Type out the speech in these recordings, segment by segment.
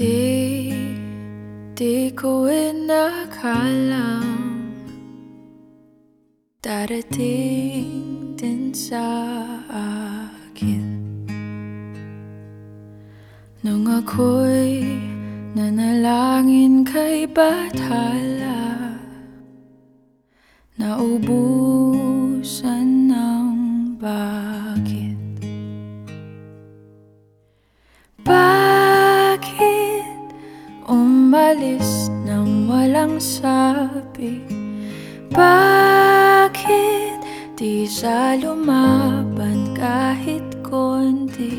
Di ko inakalam Darating din sa akin Nung ako'y nanalangin kay Bathala umalis nang walang sabi. Bakit di sa lumaban kahit konti?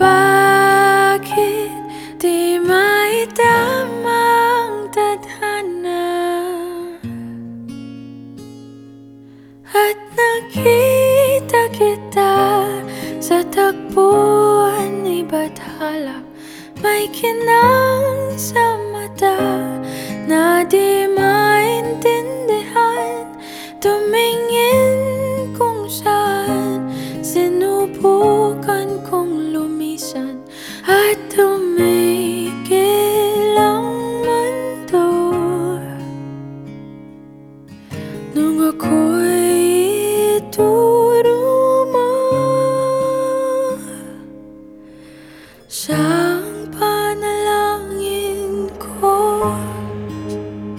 Bakit di maitamang tadhana? At nakita kita sa tagpuan ni Bathala may kinang sa mata na di maintindihan. Tumingin kung saan Sinubukan kong lumisan At tumigil ang mundo Nung ako'y ituro mo Siya